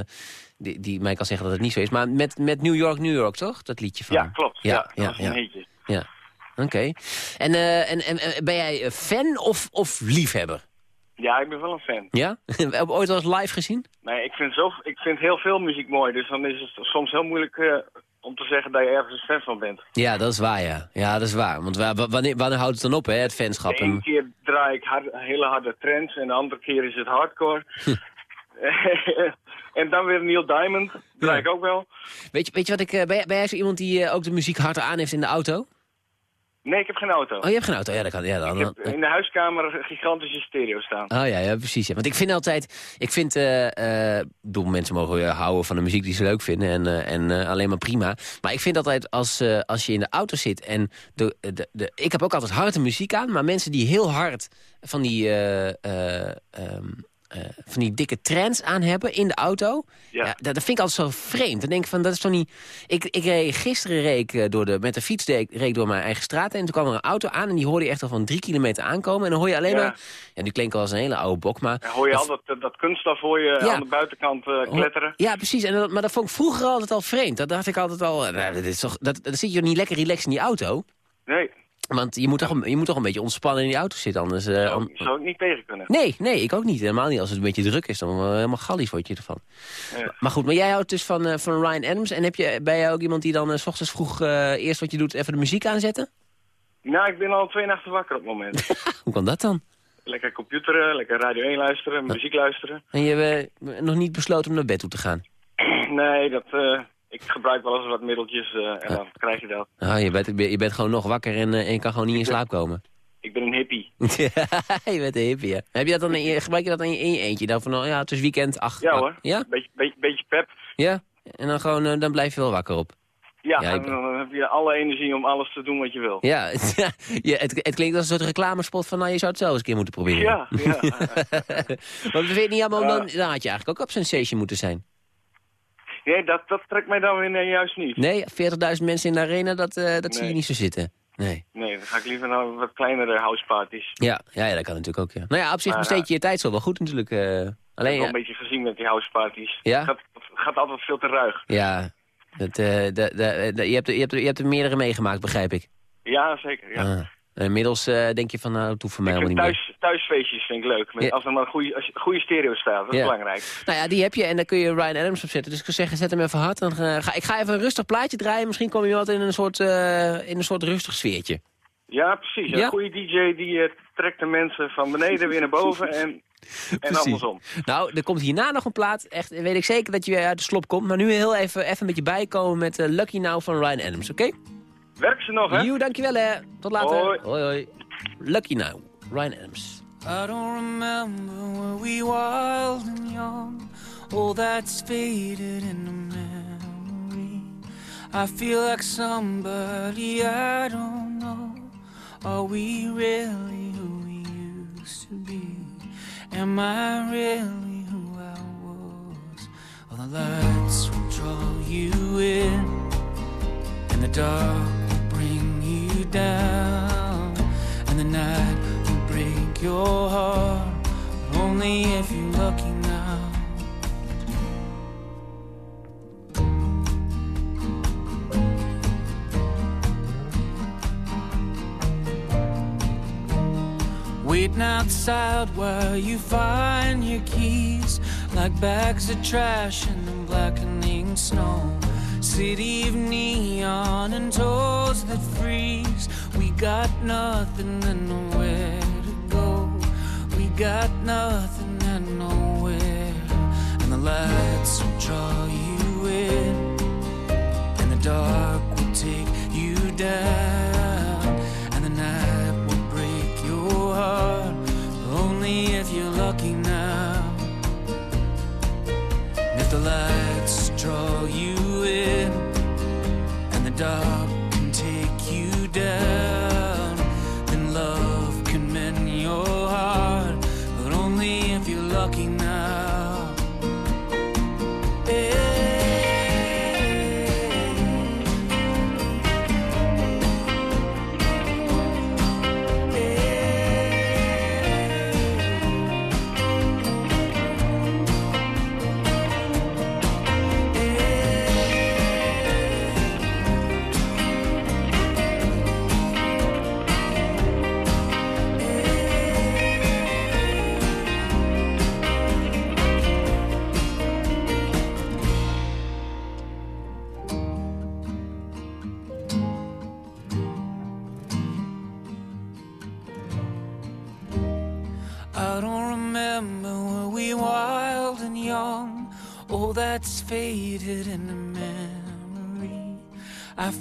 die, die mij kan zeggen dat het niet zo is. Maar met, met New York, New York, toch? Dat liedje van ja klopt. Ja, Ja, ja, dat is ja. een hitje. Ja, oké. En, eh, en, en en ben jij eh, fan of, of liefhebber? Ja, ik ben wel een fan. Ja? *laughs* Heb je ooit wel eens live gezien? Nee, ik vind, zo, ik vind heel veel muziek mooi, dus dan is het soms heel moeilijk eh, om te zeggen dat je ergens een fan van bent. Ja, dat is waar, ja. Ja, dat is waar. Want wa- wa- wanneer, wanneer houdt het dan op, hè, het fanschap? De ene En- keer draai ik hard- hele harde trends en de andere keer is het hardcore. *laughs* *laughs* en dan weer Neil Diamond, draai ik ook wel. Weet, je, weet je wat ik... eh, ben, jij, ben jij zo iemand die eh, ook de muziek harder aan heeft in de auto? Nee, ik heb geen auto. Oh, je hebt geen auto? Ja, dat kan. Ja, dan, ik heb in de huiskamer een gigantische stereo staan. Oh ja, ja precies. Ja. Want ik vind altijd... Ik vind... eh eh, ik bedoel, mensen mogen weer houden van de muziek die ze leuk vinden. En, eh, en eh, alleen maar prima. Maar ik vind altijd als, eh, als je in de auto zit... en de, de, de, Ik heb ook altijd harde muziek aan. Maar mensen die heel hard van die... eh, eh, van die dikke trends aan hebben in de auto. Ja. Ja. dat, dat vind ik altijd zo vreemd. Dan denk ik van, dat is toch niet... Ik, ik reed, gisteren reed ik eh, door de, met de fiets reed, door mijn eigen straat. En toen kwam er een auto aan en die hoorde je echt al van drie kilometer aankomen. En dan hoor je alleen Ja. maar... Ja, nu klinkt al als een hele oude bok, maar... Dan hoor je dat- al dat, dat kunststof voor je Ja. aan de buitenkant eh, kletteren. Ja, precies. En dat, maar dat vond ik vroeger altijd al vreemd. Dat dacht ik altijd al... Nou, dat is toch, dat, dan zit je niet lekker relaxed in die auto. Nee, Want je moet toch, een- je moet toch een beetje ontspannen in die auto zitten. Anders, eh, zou, an- zou ik niet tegen kunnen. Nee, nee, ik ook niet. Helemaal niet als het een beetje druk is. Dan eh, helemaal gallies word je ervan. Ja. Maar goed, maar jij houdt dus van, eh, van Ryan Adams. En heb je, ben jij ook iemand die dan eh, s ochtends vroeg eh, eerst wat je doet even de muziek aanzetten? Nou, ik ben al twee nachten wakker op het moment. *laughs* Hoe kan dat dan? lekker computeren, lekker Radio 1 luisteren, muziek luisteren. En je hebt eh, nog niet besloten om naar bed toe te gaan? *clears throat* Nee, dat, eh, ik gebruik wel eens wat middeltjes eh, en dan krijg je dat. Ah, je, bent, je bent gewoon nog wakker en, eh, en je kan gewoon niet in slaap komen. Ik ben een hippie. *laughs* je bent een hippie, ja. Heb je dat dan in gebruik je dat dan in je eentje? Dan van, oh, ja, het is weekend, ach. Ja hoor, Ja? beetje, beetje, beetje pep. Ja? En dan gewoon, eh, dan blijf je wel wakker op. Ja, dan heb je alle energie om alles te doen wat je wil. Ja, *laughs* ja het, het klinkt als een soort reclamespot van, nou, je zou het zelf eens een keer moeten proberen. Ja, ja. Maar vind je het niet Ja. dan, dan had je eigenlijk ook op Sensation moeten zijn. Nee, dat, dat trekt mij dan weer nee, juist niet. Nee, 40.000 mensen in de arena, dat, eh, dat zie je niet zo zitten. Nee. Nee, dan ga ik liever naar wat kleinere houseparties. Ja, ja, ja, dat kan natuurlijk ook, ja. Nou ja, op zich besteed je je tijd zo wel goed natuurlijk. eh. Ik alleen, heb wel ja, een beetje gezien met die houseparties. Ja? Het gaat, gaat altijd veel te ruig. ja dat, eh, de- je, hebt, er- je, hebt, je hebt er meerdere meegemaakt, begrijp ik. Ja, zeker. Ja. Ah. En inmiddels eh, denk je van, nou, het hoeft voor mij helemaal vind niet meer. thuis, thuisfeestjes vind ik leuk. Met, Ja. Als er maar een goede, als goede stereo staat, dat is Ja. belangrijk. Nou ja, die heb je en daar kun je Ryan Adams op zetten. Dus ik zou zeggen, zet hem even hard. Dan ga, ik ga even een rustig plaatje draaien. Misschien kom je wat in een soort, eh, in een soort rustig sfeertje. Ja, precies. Een Ja. goede DJ die eh, trekt de mensen van beneden weer naar boven en, *laughs* en andersom. Nou, er komt hierna nog een plaat. Echt, weet ik zeker dat je weer uit de slop komt. Maar nu heel even, even met je bijkomen met eh, Lucky Now van Ryan Adams, oké? Werkt ze nog, hè? Joe, dankjewel hè. Tot later. Hoi. hoi. hoi. Lucky Now, Ryan Adams. I don't remember were we wild and young. All that's faded in the memory. I feel like somebody I don't know. Are we really who we used to be? Am I really who I was? All the lights will draw you in, and the dark down, and the night will break your heart. Only if you're lucky now. Waiting outside while you find your keys Like bags of trash in the blackening snow City of neon and toes that freeze We got nothing and nowhere to go. We got nothing and nowhere. And the lights will draw you in. And the dark will take you down. And the night will break your heart. Only if you're lucky now. And if the lights draw you. And the dark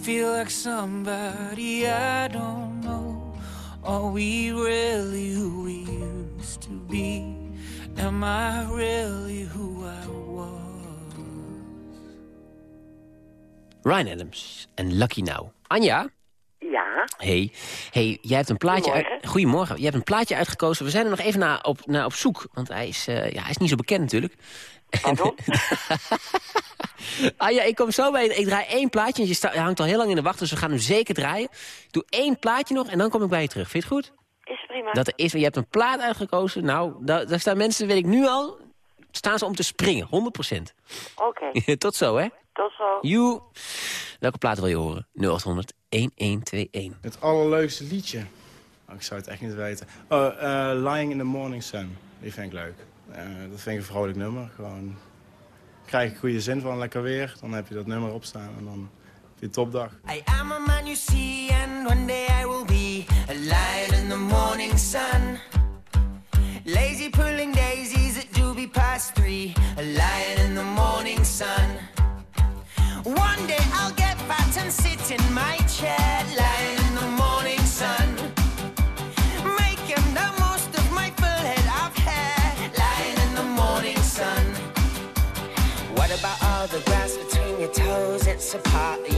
feel like somebody I don't know. Are we really who we used to be? Am I really who I was? Ryan Adams en Lucky Now. Anja? Ja, Hey, hey, jij hebt een plaatje uit... Goedemorgen. Goedemorgen. Jij hebt een plaatje uitgekozen. We zijn er nog even naar op, naar op zoek. Want hij is, eh, ja, hij is niet zo bekend natuurlijk. Pardon? *laughs* Ah ja, ik kom zo bij. Ik draai één plaatje. En je, sta- je hangt al heel lang in de wacht, dus we gaan hem zeker draaien. Doe één plaatje nog en dan kom ik bij je terug. Vind je het goed? Is prima. Dat is, je hebt een plaat uitgekozen. Nou, daar, daar staan mensen, weet ik nu al, staan ze om te springen. 100%. Oké, *laughs* Tot zo, hè? tot zo. Joe. Welke plaat wil je horen? 0800 1121. Het allerleukste liedje? Oh, ik zou het echt niet weten. Oh, eh, Lying in the Morning Sun. Die vind ik leuk. Eh, dat vind ik een vrolijk nummer. Gewoon krijg ik goede zin van, lekker weer. Dan heb je dat nummer opstaan en dan heb je topdag. I am a man you see, and one day I will be a lion in the morning sun. Lazy pulling daisies at doobie past three, a lion in the morning sun. One day I'll get fat and sit in my chair, lying apart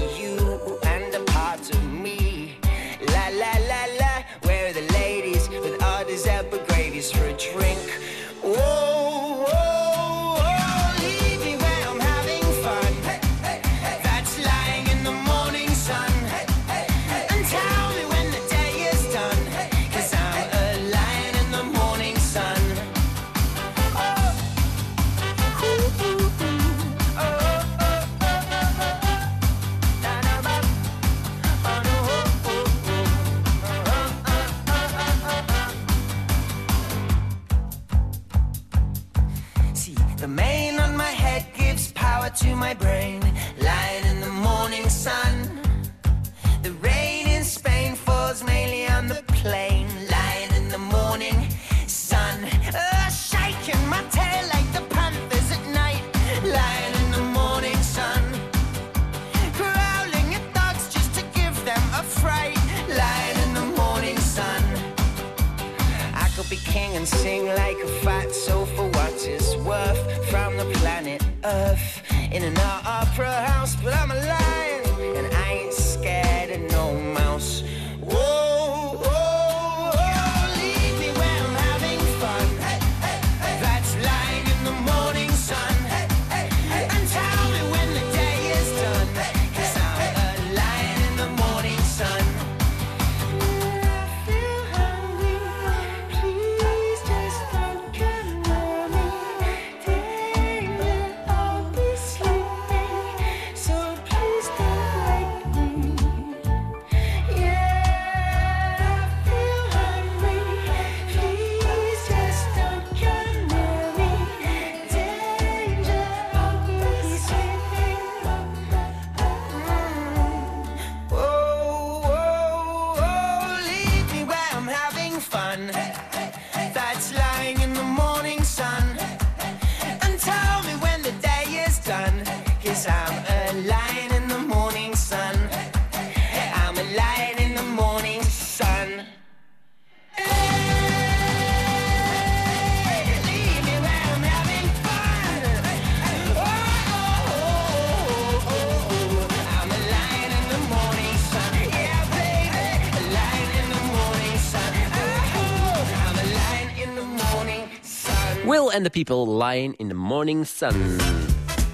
the People, Lying in the Morning Sun.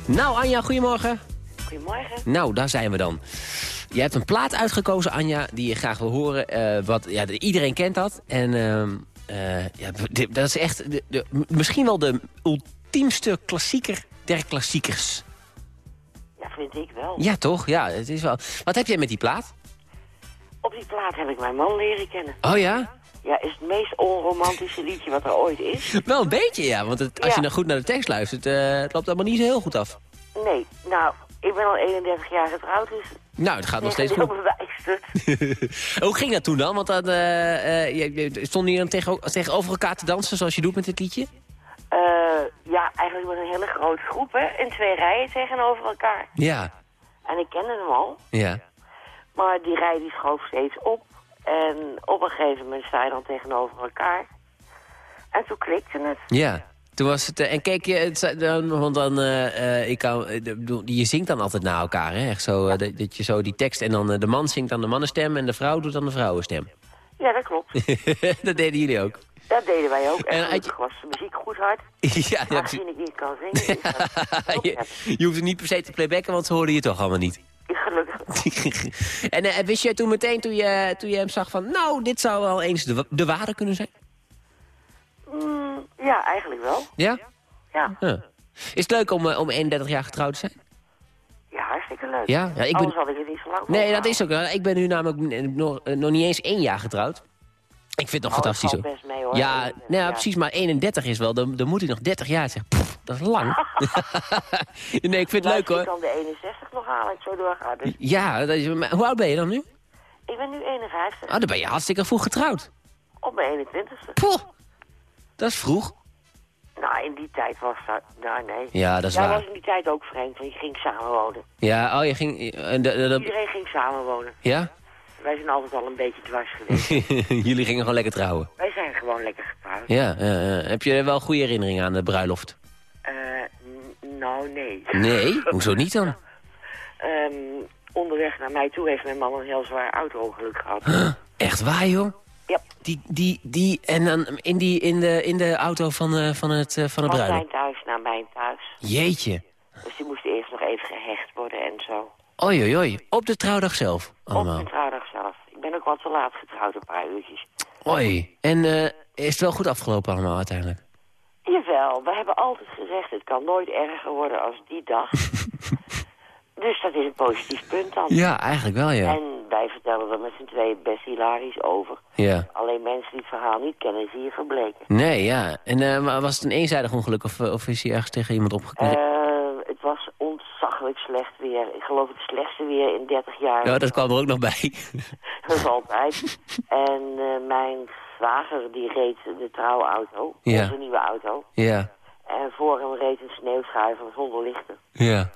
Nou, Anja, goedemorgen. Goedemorgen. Nou, daar zijn we dan. Je hebt een plaat uitgekozen, Anja, die je graag wil horen. eh, wat, ja, de- iedereen kent dat. En ehm, eh, ja, dat is echt de, misschien wel de ultiemste klassieker der klassiekers. Ja, vind ik wel. Ja, toch? Ja, het is wel. Wat heb jij met die plaat? Op die plaat heb ik mijn man leren kennen. Oh ja? Ja, is het meest onromantische liedje wat er ooit is. Wel een beetje, ja. Want het, als Ja. je nou goed naar de tekst luistert, eh, het loopt allemaal niet zo heel goed af. Nee, nou, ik ben al 31 jaar getrouwd, dus... Nou, het gaat nog steeds goed. *laughs* Hoe ging dat toen dan? Want dan, eh, eh, je, je, stond je dan tegen, tegenover elkaar te dansen zoals je doet met dit liedje? Eh, ja, eigenlijk met een hele grote groep, hè. In twee rijen tegenover elkaar. Ja, En ik kende hem al. ja. Maar die rij die schoof steeds op. En op een gegeven moment sta je dan tegenover elkaar. En toen klikte het. Ja, toen was het... eh, en kijk je, het, zei- dan, want dan, eh, eh, ik kan, je zingt dan altijd naar elkaar, hè? Echt zo, dat, dat je zo die tekst... En dan de man zingt dan de mannenstem en de vrouw doet dan de vrouwenstem. Ja, dat klopt. *laughs* dat deden jullie ook. Dat deden wij ook. En, En was de muziek goed hard. *laughs* ja, Aangezien ik niet kan zingen. dat- *laughs* je, je hoeft het niet per se te playbacken, want ze hoorden je toch allemaal niet. *laughs* En eh, wist je toen meteen, toen je, toen je hem zag van... Nou, dit zou wel eens de, de ware kunnen zijn? Mm, ja, eigenlijk wel. Ja? Ja. Ja. Is het leuk om, eh, om 31 jaar getrouwd te zijn? Ja, hartstikke leuk. Ja? Ja, ik ben- Anders had ik het niet zo lang Nee, dat is ook wel. Ik ben nu namelijk nog, eh, nog niet eens één jaar getrouwd. Ik vind het nog Oh, fantastisch best mee, hoor. Ja, 31 nou ja, precies, maar 31 is wel. Dan, dan moet hij nog 30 jaar zeggen. Pff, dat is lang. *laughs* *laughs* nee, ik vind het leuk hoor. Ik kan de 61 nog halen, als ik zo doorga. Dus Ja, dat is, hoe oud ben je dan nu? ik ben nu 51. Oh, dan ben je hartstikke vroeg getrouwd. Op mijn 21ste. Poh, dat is vroeg. Nou, in die tijd was dat... Nou, nee. Ja, dat is Jij waar. was in die tijd ook vreemd, want je ging samenwonen. Ja, oh, je ging... eh, de- de- de- Iedereen ging samenwonen. ja? Wij zijn altijd al een beetje dwars geweest. *laughs* Jullie gingen gewoon lekker trouwen. Wij zijn gewoon lekker getrouwd. Ja, heb je wel goede herinneringen aan de bruiloft? Eh, nou, nee. Nee? *laughs* Hoezo niet dan? Ehm, onderweg naar mij toe heeft mijn man een heel zwaar auto-ongeluk gehad. Echt waar, joh? Ja. Die, die, die, en dan in, die, in, de, in de auto van, eh, van het, eh, van het Van zijn bruiloft? thuis naar mijn thuis. Jeetje. Dus die moest eerst nog even gehecht worden en zo. Oei, oei, oei. Op de trouwdag zelf, allemaal. Op de trouwdag zelf. Ik ben ook wat te laat getrouwd, een paar uurtjes. Oei. En eh, is het wel goed afgelopen allemaal uiteindelijk? Jawel, we hebben altijd gezegd, het kan nooit erger worden als die dag. *laughs* dus dat is een positief punt dan. Ja, eigenlijk wel, ja. En wij vertellen er met z'n tweeën best hilarisch over. Ja. Alleen mensen die het verhaal niet kennen, zie je verbleken. Nee, ja. En eh, maar was het een eenzijdig ongeluk of, eh, of is hij ergens tegen iemand opgeknipt? Eh, het was ontzaglijk slecht weer. Ik geloof het slechtste weer in 30 jaar. ja, dat kwam er ook nog bij. *laughs* Dat is altijd. En mijn zwager die reed de trouwauto, Ja. onze nieuwe auto. ja, En voor hem reed een sneeuwschuiver zonder lichten. ja.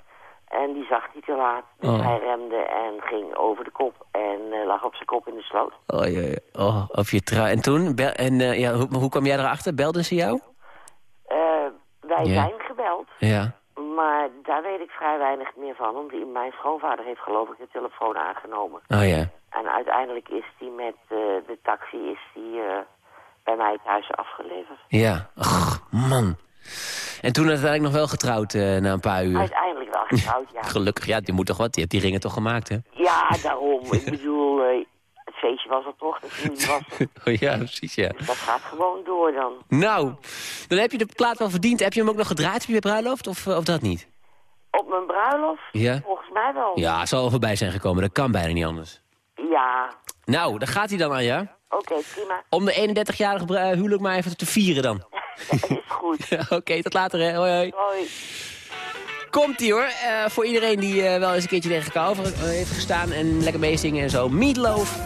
En die zag hij te laat. Dus Oh. hij remde en ging over de kop en eh, lag op zijn kop in de sloot. Oh, ja. oh of je trouw... En toen? En eh, ja, hoe, hoe kwam jij erachter? Belden ze jou? Eh, wij Ja. zijn gebeld, Ja. maar daar weet ik vrij weinig meer van. Omdat mijn schoonvader heeft geloof ik de telefoon aangenomen. Oh ja. En uiteindelijk is die met de taxi is die, bij mij thuis afgeleverd. Ja. Och, man. En toen uiteindelijk nog wel getrouwd eh, na een paar uur. Uiteindelijk wel getrouwd, ja. *laughs* Gelukkig, ja, die moet toch wat? Die hebt die ringen toch gemaakt, hè? Ja, *laughs* daarom. Ik bedoel, eh, het feestje was er toch, de familie was er. *laughs* Oh ja, precies, ja. Dus dat gaat gewoon door dan. Nou, dan heb je de plaat wel verdiend. Heb je hem ook nog gedraaid op je bruiloft, of, eh, of dat niet? Op mijn bruiloft? Ja? Volgens mij wel. Ja, het zal wel voorbij zijn gekomen. Dat kan bijna niet anders. Ja, Nou, daar gaat hij dan aan, ja? oké, prima. Om de 31-jarige bru- eh, huwelijk maar even te vieren dan. Dat *laughs* is goed. *laughs* Oké, tot later, hè. Hoi, hoi. Hoi. Komt-ie, hoor. Eh, voor iedereen die eh, wel eens een keertje tegen elkaar over heeft gestaan... en lekker meezingen en zo. Meatloaf.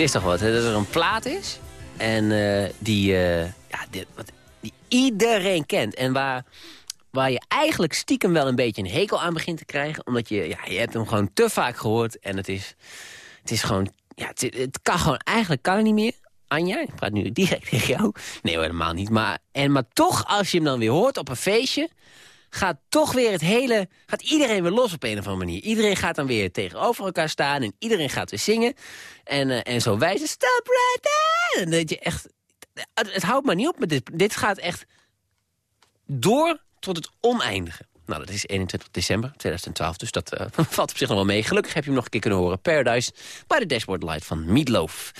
Is toch wat, hè, dat er een plaat is en eh, die, eh, ja, wat, die iedereen kent. En waar, waar je eigenlijk stiekem wel een beetje een hekel aan begint te krijgen. Omdat je, ja, je hebt hem gewoon te vaak gehoord en het is, het is gewoon, ja, het, kan gewoon, eigenlijk kan het niet meer. Anja, ik praat nu direct tegen jou. Nee helemaal niet. Maar, en, maar toch, als je hem dan weer hoort op een feestje gaat toch weer het hele... gaat iedereen weer los op een of andere manier. Iedereen gaat dan weer tegenover elkaar staan... en iedereen gaat weer zingen. En, eh, en zo wijzen, stop right there! En dat je echt... Het, het houdt maar niet op met dit. Dit gaat echt door tot het oneindige. Nou, dat is 21 december 2012, dus dat eh, *laughs* valt op zich nog wel mee. Gelukkig heb je hem nog een keer kunnen horen. Paradise bij de Dashboard Light van Meatloaf.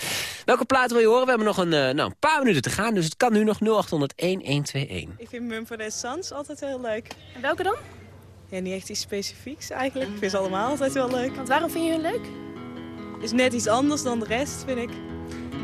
Welke plaat wil je horen? We hebben nog een, eh, nou, een paar minuten te gaan, dus het kan nu nog 0800 1121. Ik vind Mumford Sons altijd heel leuk. En welke dan? Ja, niet echt iets specifieks eigenlijk. Ik vind ze allemaal altijd wel leuk. Want waarom vind je hun leuk? Is net iets anders dan de rest, vind ik.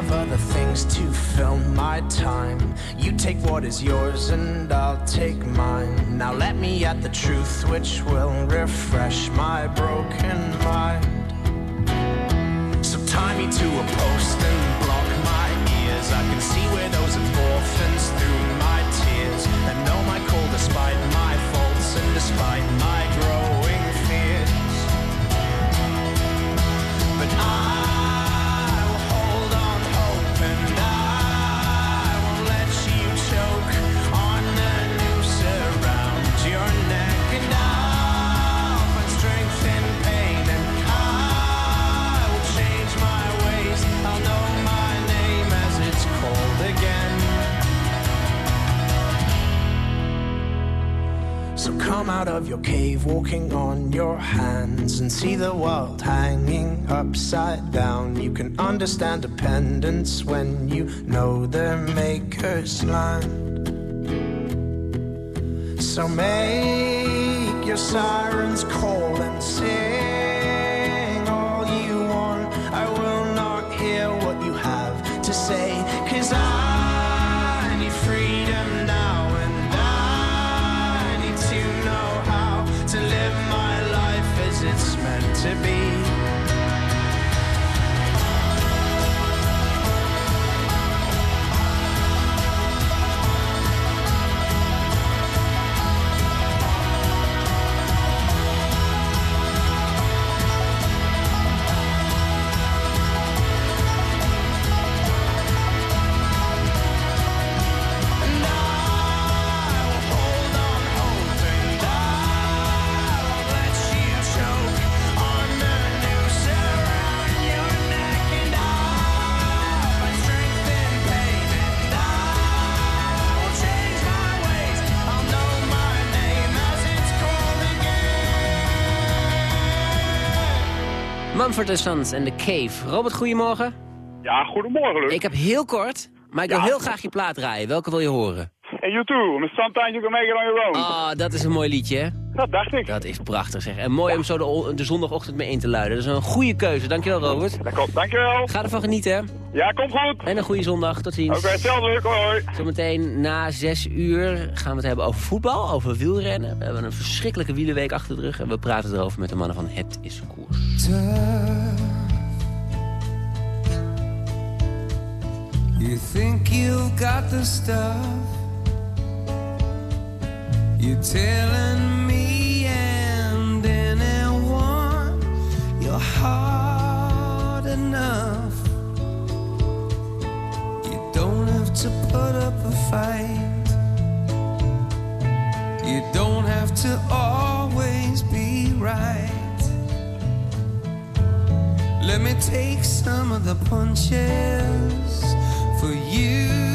Have other things to fill my time. You take what is yours and I'll take mine. Now let me at the truth which will refresh my broken mind. So tie me to a post and block my ears. I can see widows and orphans through my tears. And know my call despite my walking on your hands and see the world hanging upside down. You can understand dependence when you know their maker's land. So make your sirens call Mumford Sons en The Cave. Robert, goedemorgen. Ja, goedemorgen, Luc. Ik heb heel kort, maar ik wil Ja. heel graag je plaat draaien. Welke wil je horen? En you too, met Sometimes You Can Make It On Your Own. Oh, dat is een mooi liedje, hè? Dat dacht ik. Dat is prachtig, zeg. En mooi om zo de, zondagochtend mee in te luiden. Dat is een goede keuze. Dankjewel, Robert. Dat komt, dankjewel. Ga ervan genieten, hè? Ja, komt goed. En een goede zondag. Tot ziens. Oké, hetzelfde, Luc. Hoi. Zometeen na zes uur gaan we het hebben over voetbal, over wielrennen. We hebben een verschrikkelijke wielenweek achter de rug. En we praten erover met de mannen van Het is Koers. You think you've got the stuff. You're telling me and anyone you're hard enough. You don't have to put up a fight. You don't have to always be right. Let me take some of the punches for you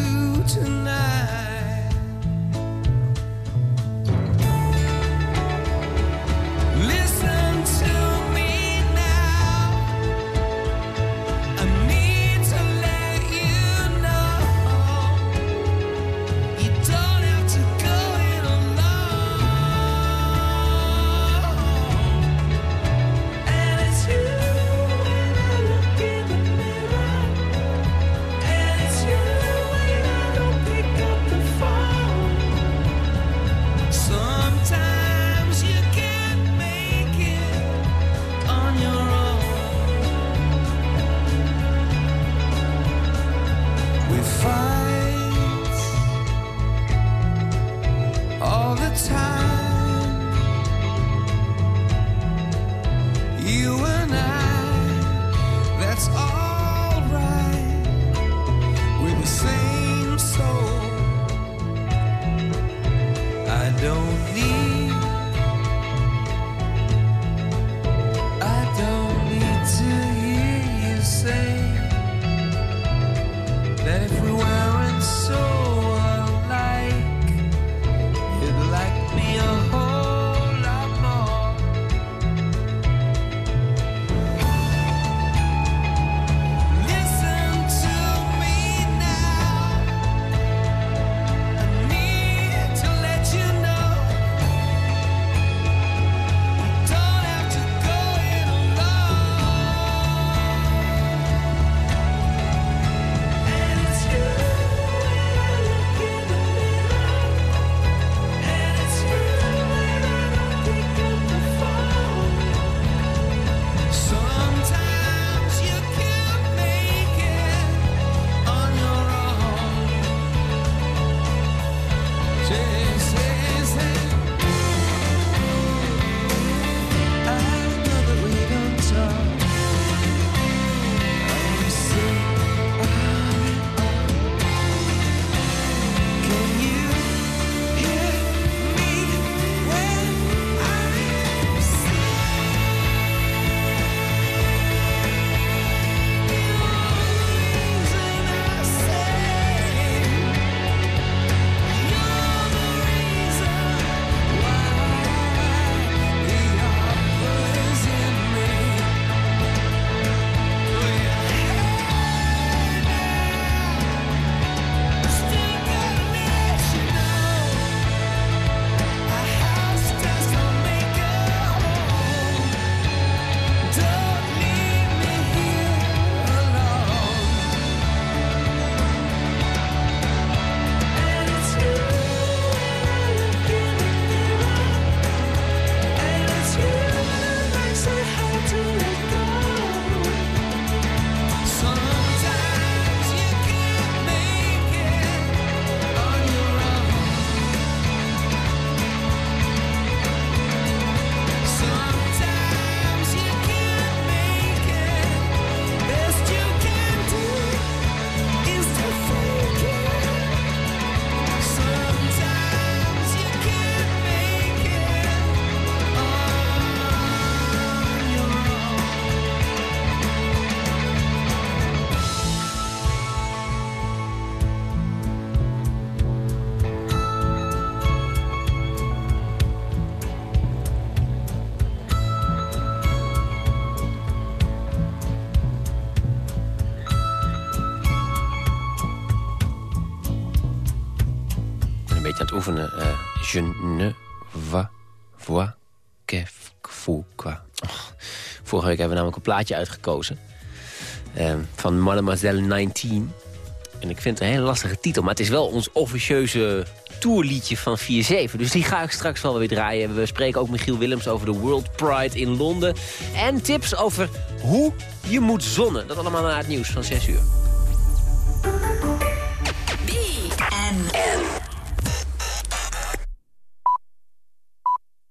vorige week hebben namelijk een plaatje uitgekozen. eh, van Mademoiselle 19. En ik vind het een hele lastige titel. Maar het is wel ons officieuze tourliedje van 4-7. Dus die ga ik straks wel weer draaien. We spreken ook Michiel Willems over de World Pride in Londen. En tips over hoe je moet zonnen. Dat allemaal na het nieuws van 6 uur.